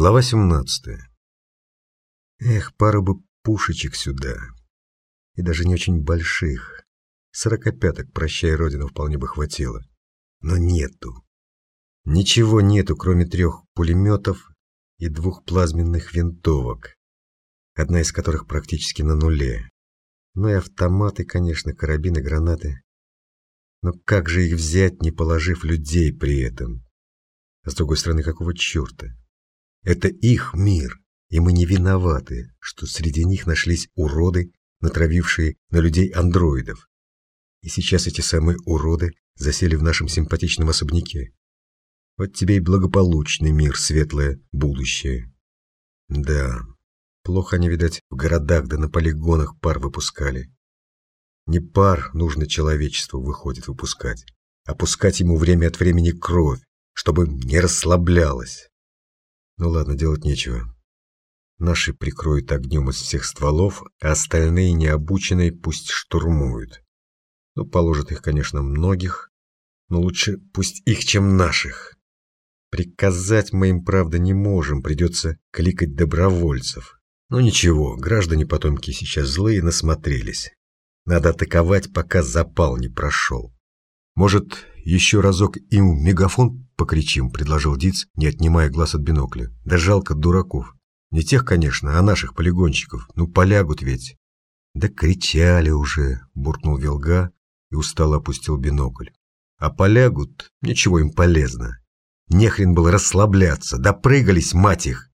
Глава 17. Эх, пару бы пушечек сюда. И даже не очень больших. Сорокопяток, прощай, Родину, вполне бы хватило. Но нету. Ничего нету, кроме трех пулеметов и двух плазменных винтовок, одна из которых практически на нуле. Ну и автоматы, конечно, карабины, гранаты. Но как же их взять, не положив людей при этом? А с другой стороны, какого черта? Это их мир, и мы не виноваты, что среди них нашлись уроды, натравившие на людей андроидов. И сейчас эти самые уроды засели в нашем симпатичном особняке. Вот тебе и благополучный мир, светлое будущее. Да, плохо они, видать, в городах да на полигонах пар выпускали. Не пар нужно человечеству, выходит, выпускать, а пускать ему время от времени кровь, чтобы не расслаблялось. Ну ладно, делать нечего. Наши прикроют огнем из всех стволов, а остальные необученные пусть штурмуют. Ну, положат их, конечно, многих, но лучше пусть их, чем наших. Приказать мы им, правда, не можем, придется кликать добровольцев. Но ничего, граждане-потомки сейчас злые насмотрелись. Надо атаковать, пока запал не прошел. Может, еще разок им мегафон покричим, предложил Диц, не отнимая глаз от бинокля. Да жалко дураков. Не тех, конечно, а наших полигонщиков. Ну, полягут ведь. Да кричали уже, буркнул Велга и устало опустил бинокль. А полягут, ничего им полезно. Нехрен было расслабляться, допрыгались, мать их.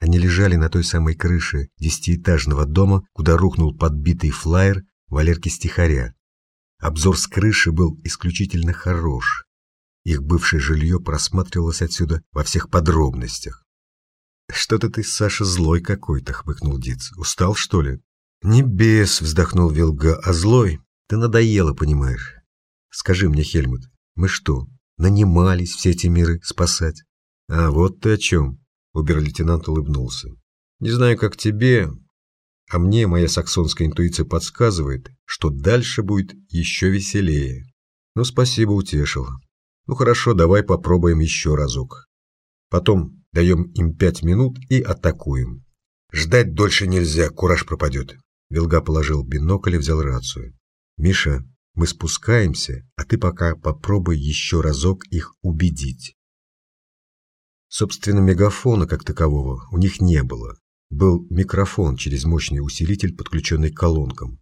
Они лежали на той самой крыше десятиэтажного дома, куда рухнул подбитый флайер Валерки Стихаря. Обзор с крыши был исключительно хорош. Их бывшее жилье просматривалось отсюда во всех подробностях. «Что-то ты, Саша, злой какой-то», — хмыкнул Диц. «Устал, что ли?» «Не бес», — вздохнул Вилга, — «а злой? Ты надоело, понимаешь. Скажи мне, Хельмут, мы что, нанимались все эти миры спасать?» «А вот ты о чем», — обер-лейтенант улыбнулся. «Не знаю, как тебе, а мне моя саксонская интуиция подсказывает, что дальше будет еще веселее. Ну, спасибо, утешил. Ну хорошо, давай попробуем еще разок. Потом даем им пять минут и атакуем. Ждать дольше нельзя, кураж пропадет. Вилга положил бинокль и взял рацию. Миша, мы спускаемся, а ты пока попробуй еще разок их убедить. Собственно, мегафона как такового у них не было был микрофон через мощный усилитель, подключенный к колонкам.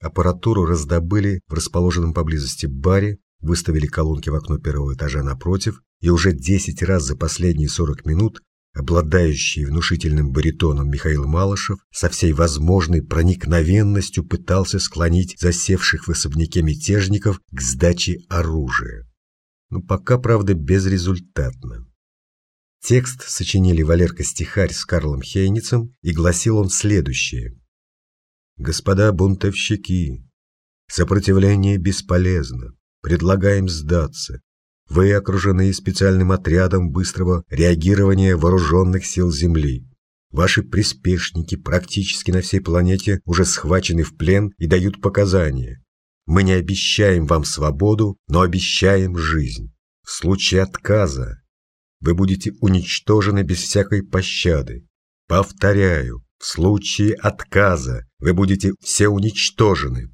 Аппаратуру раздобыли в расположенном поблизости баре, выставили колонки в окно первого этажа напротив, и уже 10 раз за последние 40 минут обладающий внушительным баритоном Михаил Малышев со всей возможной проникновенностью пытался склонить засевших в особняке мятежников к сдаче оружия. Но пока, правда, безрезультатно. Текст сочинили Валерка Стихарь с Карлом Хейницем, и гласил он следующее. «Господа бунтовщики, сопротивление бесполезно. Предлагаем сдаться. Вы окружены специальным отрядом быстрого реагирования вооруженных сил Земли. Ваши приспешники практически на всей планете уже схвачены в плен и дают показания. Мы не обещаем вам свободу, но обещаем жизнь. В случае отказа вы будете уничтожены без всякой пощады. Повторяю, в случае отказа вы будете все уничтожены.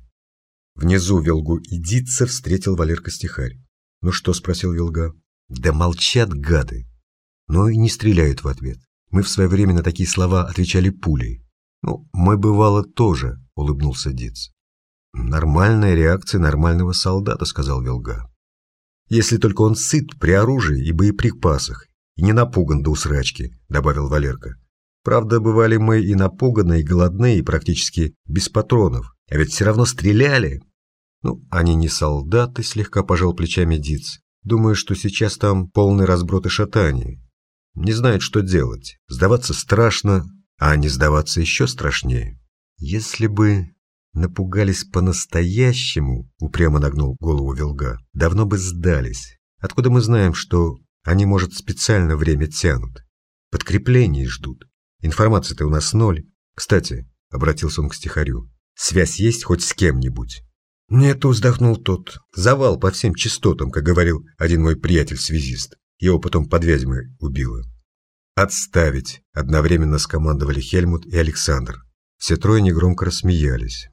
Внизу Велгу Идица встретил Валерка Стихарь. «Ну что?» – спросил Велга. «Да молчат гады!» Но и не стреляют в ответ. Мы в свое время на такие слова отвечали пулей. «Ну, мы бывало тоже», – улыбнулся Диц. «Нормальная реакция нормального солдата», – сказал Велга. Если только он сыт при оружии и боеприпасах, и не напуган до усрачки», — добавил Валерка. «Правда, бывали мы и напуганы, и голодны, и практически без патронов, а ведь все равно стреляли». «Ну, они не солдаты», — слегка пожал плечами Диц. «Думаю, что сейчас там полный разброд и шатание. Не знают, что делать. Сдаваться страшно, а не сдаваться еще страшнее. Если бы Напугались по-настоящему, упрямо нагнул голову Велга. Давно бы сдались. Откуда мы знаем, что они, может, специально время тянут? Подкрепление ждут. Информации-то у нас ноль. Кстати, обратился он к стихарю, связь есть хоть с кем-нибудь? Нет, вздохнул тот. Завал по всем частотам, как говорил один мой приятель-связист. Его потом под Вязьмой убило. «Отставить!» – одновременно скомандовали Хельмут и Александр. Все трое негромко рассмеялись.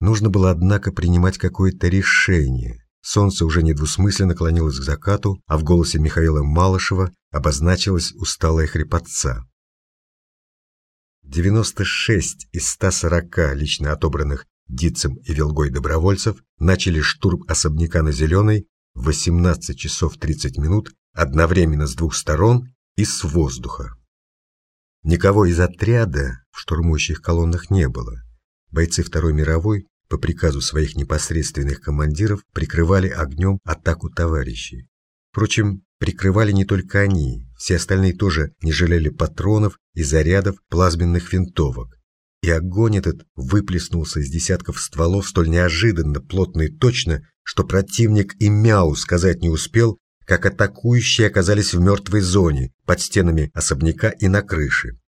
Нужно было, однако, принимать какое-то решение. Солнце уже недвусмысленно клонилось к закату, а в голосе Михаила Малышева обозначилась усталая хрипотца. 96 из 140 лично отобранных Дитцем и Вилгой добровольцев начали штурм особняка на Зеленой в 18 часов 30 минут одновременно с двух сторон и с воздуха. Никого из отряда в штурмующих колоннах не было. Бойцы Второй мировой по приказу своих непосредственных командиров прикрывали огнем атаку товарищей. Впрочем, прикрывали не только они, все остальные тоже не жалели патронов и зарядов плазменных винтовок. И огонь этот выплеснулся из десятков стволов столь неожиданно, плотно и точно, что противник и мяу сказать не успел, как атакующие оказались в мертвой зоне, под стенами особняка и на крыше.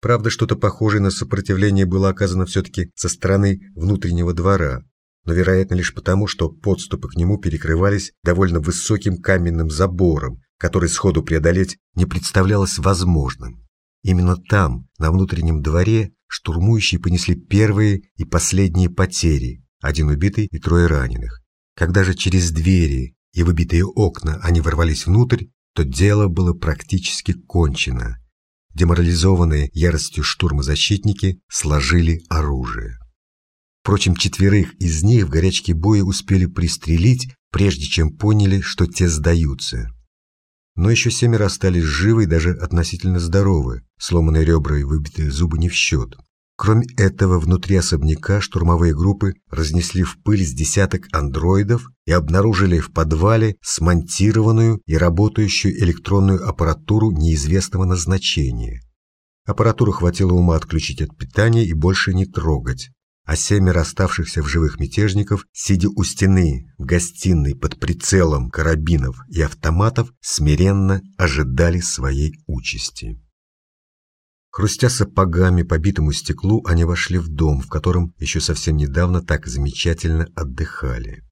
Правда, что-то похожее на сопротивление было оказано все-таки со стороны внутреннего двора, но, вероятно, лишь потому, что подступы к нему перекрывались довольно высоким каменным забором, который сходу преодолеть не представлялось возможным. Именно там, на внутреннем дворе, штурмующие понесли первые и последние потери, один убитый и трое раненых. Когда же через двери и выбитые окна они ворвались внутрь, то дело было практически кончено. Деморализованные яростью штурма защитники сложили оружие. Впрочем, четверых из них в горячке боя успели пристрелить, прежде чем поняли, что те сдаются. Но еще семеро остались живы и даже относительно здоровы, сломанные ребра и выбитые зубы не в счет. Кроме этого, внутри особняка штурмовые группы разнесли в пыль с десяток андроидов и обнаружили в подвале смонтированную и работающую электронную аппаратуру неизвестного назначения. Аппаратуру хватило ума отключить от питания и больше не трогать, а семеро оставшихся в живых мятежников, сидя у стены в гостиной под прицелом карабинов и автоматов, смиренно ожидали своей участи. Хрустя сапогами по битому стеклу, они вошли в дом, в котором еще совсем недавно так замечательно отдыхали.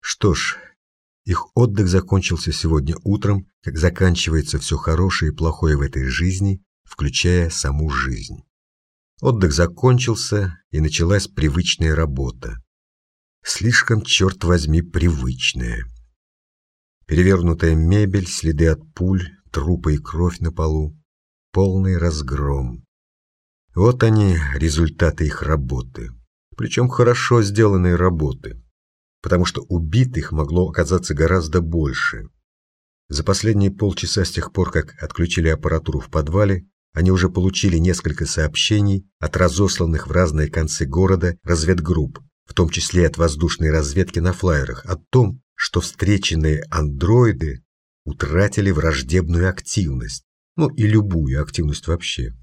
Что ж, их отдых закончился сегодня утром, как заканчивается все хорошее и плохое в этой жизни, включая саму жизнь. Отдых закончился, и началась привычная работа. Слишком, черт возьми, привычная. Перевернутая мебель, следы от пуль, трупы и кровь на полу полный разгром. Вот они, результаты их работы. Причем хорошо сделанные работы. Потому что убитых могло оказаться гораздо больше. За последние полчаса с тех пор, как отключили аппаратуру в подвале, они уже получили несколько сообщений от разосланных в разные концы города разведгрупп, в том числе от воздушной разведки на флайерах, о том, что встреченные андроиды утратили враждебную активность, ну и любую активность вообще.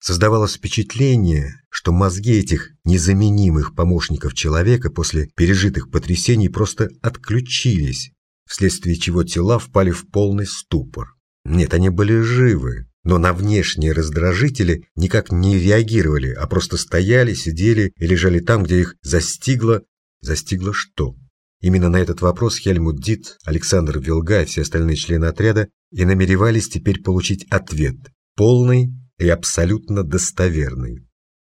Создавалось впечатление, что мозги этих незаменимых помощников человека после пережитых потрясений просто отключились, вследствие чего тела впали в полный ступор. Нет, они были живы, но на внешние раздражители никак не реагировали, а просто стояли, сидели и лежали там, где их застигло... Застигло что? Именно на этот вопрос Хельмут Дит, Александр Вилга и все остальные члены отряда и намеревались теперь получить ответ, полный и абсолютно достоверный.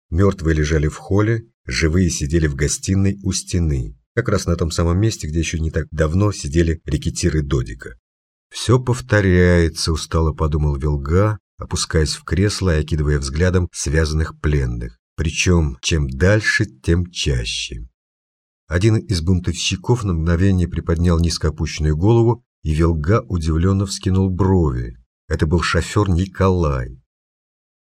Мертвые лежали в холле, живые сидели в гостиной у стены, как раз на том самом месте, где еще не так давно сидели рекетиры Додика. «Все повторяется», — устало подумал Вилга, опускаясь в кресло и окидывая взглядом связанных пленных. Причем, чем дальше, тем чаще. Один из бунтовщиков на мгновение приподнял низко опущенную голову, и Вилга удивленно вскинул брови. Это был шофер Николай.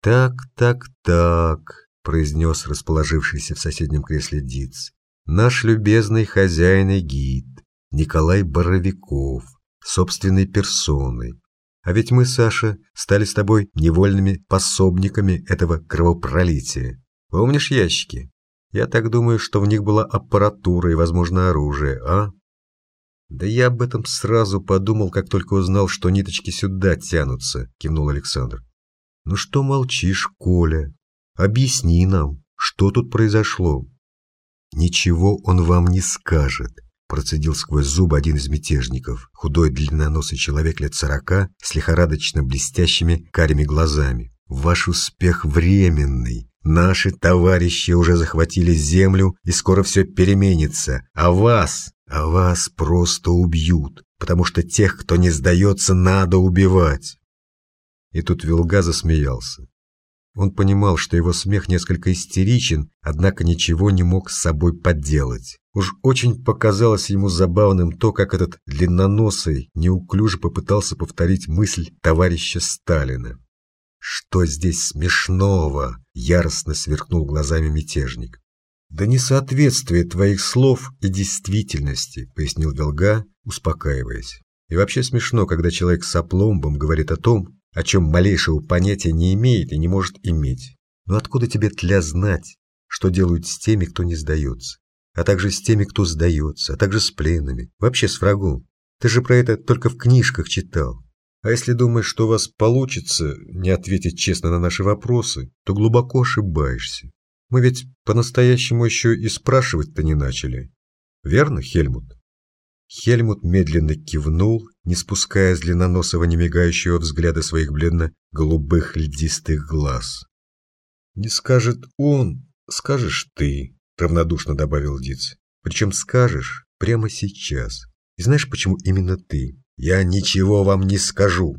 «Так, так, так», — произнес расположившийся в соседнем кресле Диц. «Наш любезный хозяин и гид, Николай Боровиков, собственной персоной. А ведь мы, Саша, стали с тобой невольными пособниками этого кровопролития. Помнишь ящики? Я так думаю, что в них была аппаратура и, возможно, оружие, а? Да я об этом сразу подумал, как только узнал, что ниточки сюда тянутся, кивнул Александр. Ну что молчишь, Коля? Объясни нам, что тут произошло? Ничего он вам не скажет. Процедил сквозь зубы один из мятежников, худой длинноносый человек лет сорока с лихорадочно блестящими карими глазами. «Ваш успех временный. Наши товарищи уже захватили землю, и скоро все переменится. А вас, а вас просто убьют, потому что тех, кто не сдается, надо убивать». И тут Вилга засмеялся. Он понимал, что его смех несколько истеричен, однако ничего не мог с собой поделать. Уж очень показалось ему забавным то, как этот длинноносый неуклюже попытался повторить мысль товарища Сталина. «Что здесь смешного?» – яростно сверкнул глазами мятежник. «Да несоответствие твоих слов и действительности», – пояснил Велга, успокаиваясь. «И вообще смешно, когда человек с опломбом говорит о том, о чем малейшего понятия не имеет и не может иметь. Но откуда тебе тля знать, что делают с теми, кто не сдается, а также с теми, кто сдается, а также с пленными, вообще с врагом? Ты же про это только в книжках читал. А если думаешь, что у вас получится не ответить честно на наши вопросы, то глубоко ошибаешься. Мы ведь по-настоящему еще и спрашивать-то не начали. Верно, Хельмут? Хельмут медленно кивнул, не спуская с длинноносого немигающего взгляда своих бледно-голубых льдистых глаз. «Не скажет он, скажешь ты», — равнодушно добавил Диц. «Причем скажешь прямо сейчас. И знаешь, почему именно ты? Я ничего вам не скажу.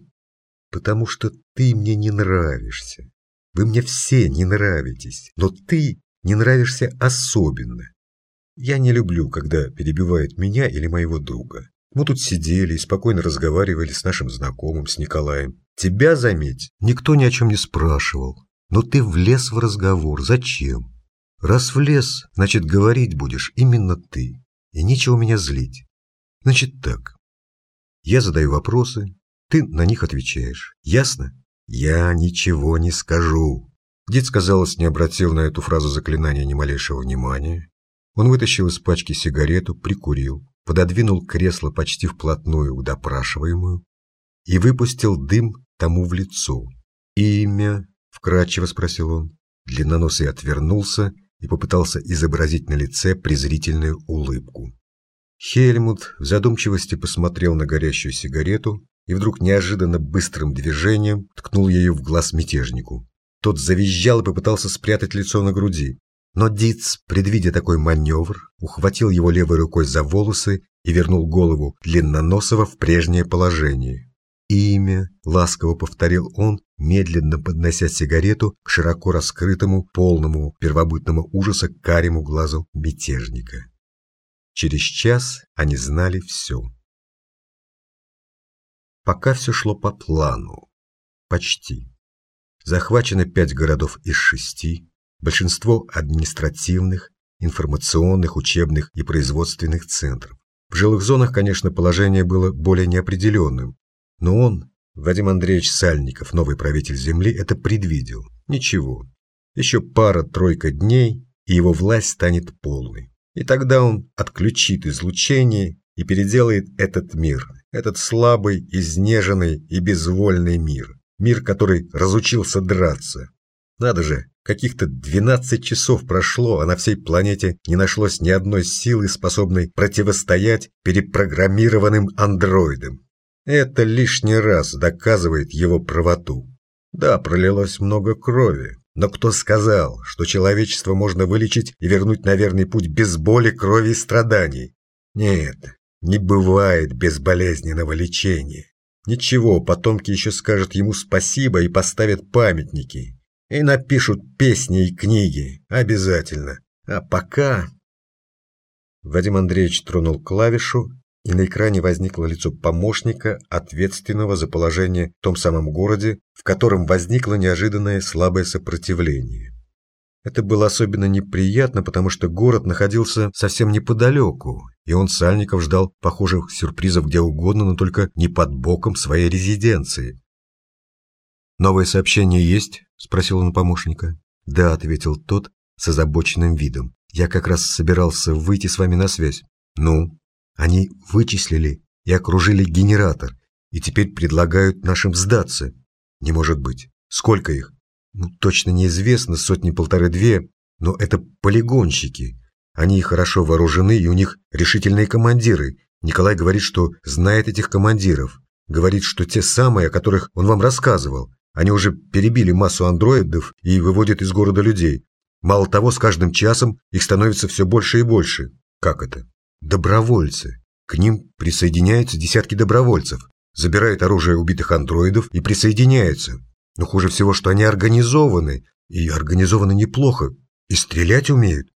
Потому что ты мне не нравишься. Вы мне все не нравитесь, но ты не нравишься особенно. Я не люблю, когда перебивают меня или моего друга. Мы тут сидели и спокойно разговаривали с нашим знакомым, с Николаем. Тебя, заметь, никто ни о чем не спрашивал. Но ты влез в разговор. Зачем? Раз влез, значит, говорить будешь именно ты. И нечего меня злить. Значит так. Я задаю вопросы, ты на них отвечаешь. Ясно? Я ничего не скажу. Дед, казалось, не обратил на эту фразу заклинания ни малейшего внимания. Он вытащил из пачки сигарету, прикурил, пододвинул кресло почти вплотную к допрашиваемую и выпустил дым тому в лицо. «Имя?» – вкратчиво спросил он. Длинноносый отвернулся и попытался изобразить на лице презрительную улыбку. Хельмут в задумчивости посмотрел на горящую сигарету и вдруг неожиданно быстрым движением ткнул ее в глаз мятежнику. Тот завизжал и попытался спрятать лицо на груди. Но Диц, предвидя такой маневр, ухватил его левой рукой за волосы и вернул голову длинноносого в прежнее положение. «Имя», — ласково повторил он, медленно поднося сигарету к широко раскрытому, полному первобытного ужаса карему глазу мятежника. Через час они знали все. Пока все шло по плану. Почти. Захвачено пять городов из шести, большинство административных, информационных, учебных и производственных центров. В жилых зонах, конечно, положение было более неопределенным, но он, Вадим Андреевич Сальников, новый правитель Земли, это предвидел. Ничего. Еще пара-тройка дней, и его власть станет полной. И тогда он отключит излучение и переделает этот мир, этот слабый, изнеженный и безвольный мир. Мир, который разучился драться. Надо же, Каких-то 12 часов прошло, а на всей планете не нашлось ни одной силы, способной противостоять перепрограммированным андроидам. Это лишний раз доказывает его правоту. Да, пролилось много крови, но кто сказал, что человечество можно вылечить и вернуть на верный путь без боли, крови и страданий? Нет, не бывает безболезненного лечения. Ничего, потомки еще скажут ему спасибо и поставят памятники. И напишут песни и книги. Обязательно. А пока... Вадим Андреевич тронул клавишу, и на экране возникло лицо помощника, ответственного за положение в том самом городе, в котором возникло неожиданное слабое сопротивление. Это было особенно неприятно, потому что город находился совсем неподалеку, и он Сальников ждал похожих сюрпризов где угодно, но только не под боком своей резиденции. «Новое сообщение есть?» – спросил он помощника. «Да», – ответил тот с озабоченным видом. «Я как раз собирался выйти с вами на связь». «Ну?» «Они вычислили и окружили генератор, и теперь предлагают нашим сдаться». «Не может быть. Сколько их?» «Ну, точно неизвестно, сотни полторы-две, но это полигонщики. Они хорошо вооружены, и у них решительные командиры. Николай говорит, что знает этих командиров. Говорит, что те самые, о которых он вам рассказывал. Они уже перебили массу андроидов и выводят из города людей. Мало того, с каждым часом их становится все больше и больше. Как это? Добровольцы. К ним присоединяются десятки добровольцев, забирают оружие убитых андроидов и присоединяются. Но хуже всего, что они организованы, и организованы неплохо, и стрелять умеют.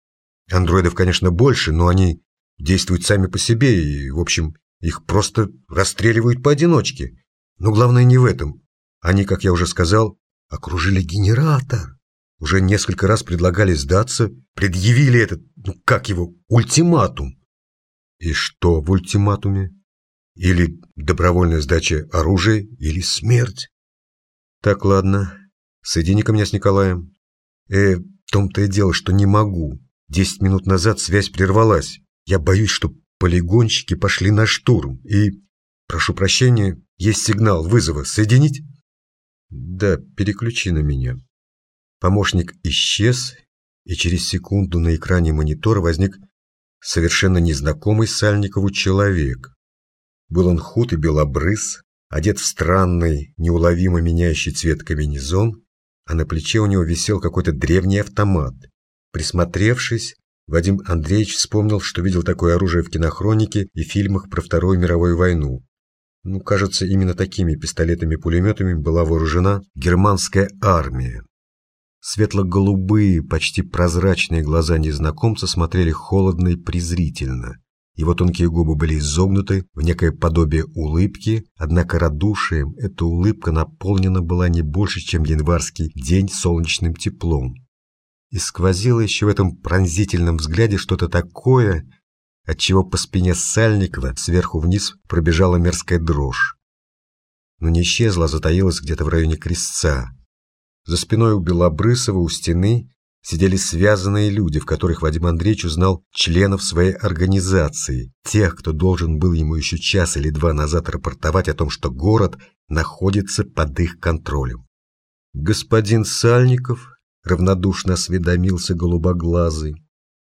Андроидов, конечно, больше, но они действуют сами по себе, и, в общем, их просто расстреливают поодиночке. Но главное не в этом. Они, как я уже сказал, окружили генератор. Уже несколько раз предлагали сдаться, предъявили этот, ну как его, ультиматум. И что в ультиматуме? Или добровольная сдача оружия, или смерть. Так, ладно, соедини ко меня с Николаем. Э, в том-то и дело, что не могу. Десять минут назад связь прервалась. Я боюсь, что полигонщики пошли на штурм. И, прошу прощения, есть сигнал вызова. Соединить? Да, переключи на меня. Помощник исчез, и через секунду на экране монитора возник совершенно незнакомый Сальникову человек. Был он худ и белобрыз, одет в странный, неуловимо меняющий цвет комбинезон, а на плече у него висел какой-то древний автомат. Присмотревшись, Вадим Андреевич вспомнил, что видел такое оружие в кинохронике и фильмах про Вторую мировую войну. Ну, кажется, именно такими пистолетами-пулеметами была вооружена германская армия. Светло-голубые, почти прозрачные глаза незнакомца смотрели холодно и презрительно. Его тонкие губы были изогнуты в некое подобие улыбки, однако радушием эта улыбка наполнена была не больше, чем январский день солнечным теплом и сквозило еще в этом пронзительном взгляде что-то такое, от чего по спине Сальникова сверху вниз пробежала мерзкая дрожь. Но не исчезла, а затаилась где-то в районе крестца. За спиной у Белобрысова у стены сидели связанные люди, в которых Вадим Андреевич узнал членов своей организации, тех, кто должен был ему еще час или два назад рапортовать о том, что город находится под их контролем. Господин Сальников равнодушно осведомился голубоглазый.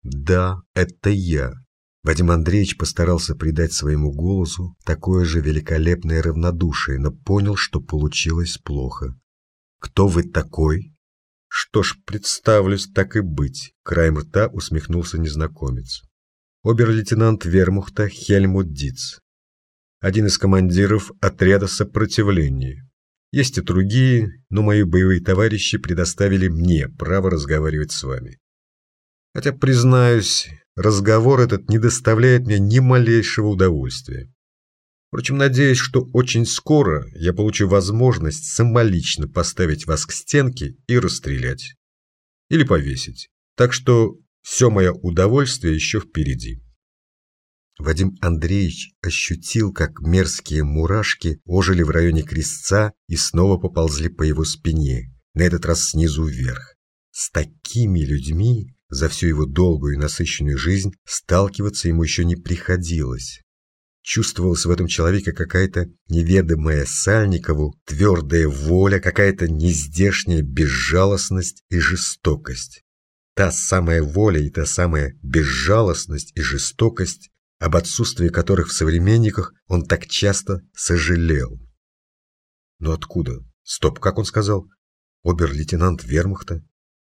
«Да, это я». Вадим Андреевич постарался придать своему голосу такое же великолепное равнодушие, но понял, что получилось плохо. «Кто вы такой?» «Что ж, представлюсь, так и быть», — краем рта усмехнулся незнакомец. Обер-лейтенант Вермухта Хельмут Диц. Один из командиров отряда сопротивления. Есть и другие, но мои боевые товарищи предоставили мне право разговаривать с вами. Хотя, признаюсь, разговор этот не доставляет мне ни малейшего удовольствия. Впрочем, надеюсь, что очень скоро я получу возможность самолично поставить вас к стенке и расстрелять. Или повесить. Так что все мое удовольствие еще впереди. Вадим Андреевич ощутил, как мерзкие мурашки ожили в районе крестца и снова поползли по его спине, на этот раз снизу вверх. С такими людьми за всю его долгую и насыщенную жизнь сталкиваться ему еще не приходилось. Чувствовалась в этом человеке какая-то неведомая Сальникову твердая воля, какая-то нездешняя безжалостность и жестокость. Та самая воля и та самая безжалостность и жестокость, об отсутствии которых в современниках он так часто сожалел. Но откуда? Стоп, как он сказал? Обер-лейтенант вермахта?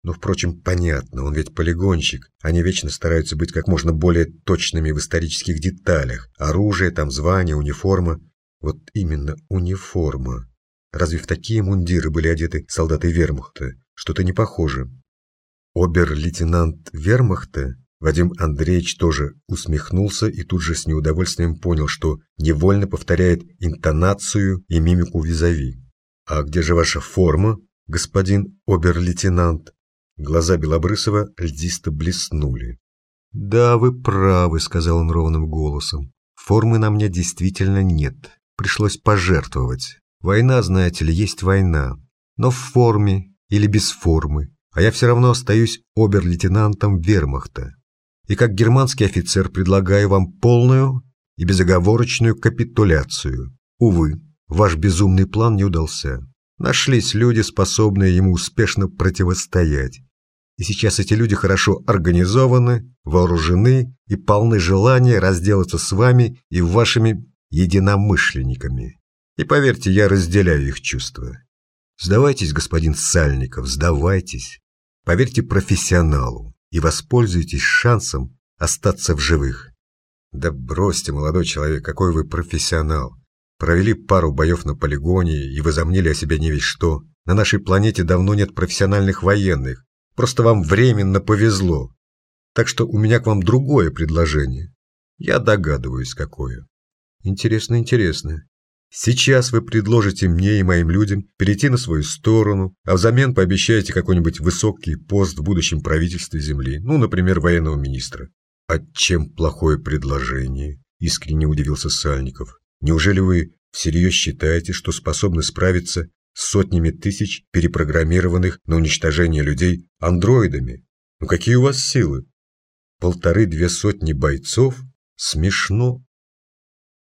Ну, впрочем, понятно, он ведь полигонщик. Они вечно стараются быть как можно более точными в исторических деталях. Оружие, там звание, униформа. Вот именно униформа. Разве в такие мундиры были одеты солдаты вермахта? Что-то не похоже. Обер-лейтенант вермахта Вадим Андреевич тоже усмехнулся и тут же с неудовольствием понял, что невольно повторяет интонацию и мимику визави. «А где же ваша форма, господин обер-лейтенант?» Глаза Белобрысова льдисто блеснули. «Да, вы правы», — сказал он ровным голосом. «Формы на мне действительно нет. Пришлось пожертвовать. Война, знаете ли, есть война. Но в форме или без формы. А я все равно остаюсь обер-лейтенантом вермахта и как германский офицер предлагаю вам полную и безоговорочную капитуляцию. Увы, ваш безумный план не удался. Нашлись люди, способные ему успешно противостоять. И сейчас эти люди хорошо организованы, вооружены и полны желания разделаться с вами и вашими единомышленниками. И поверьте, я разделяю их чувства. Сдавайтесь, господин Сальников, сдавайтесь. Поверьте профессионалу и воспользуйтесь шансом остаться в живых. Да бросьте, молодой человек, какой вы профессионал. Провели пару боев на полигоне и возомнили о себе не весь что. На нашей планете давно нет профессиональных военных. Просто вам временно повезло. Так что у меня к вам другое предложение. Я догадываюсь, какое. Интересно, интересно. Сейчас вы предложите мне и моим людям перейти на свою сторону, а взамен пообещаете какой-нибудь высокий пост в будущем правительстве Земли, ну, например, военного министра. А чем плохое предложение? Искренне удивился Сальников. Неужели вы всерьез считаете, что способны справиться сотнями тысяч перепрограммированных на уничтожение людей андроидами? Ну какие у вас силы? Полторы-две сотни бойцов? Смешно.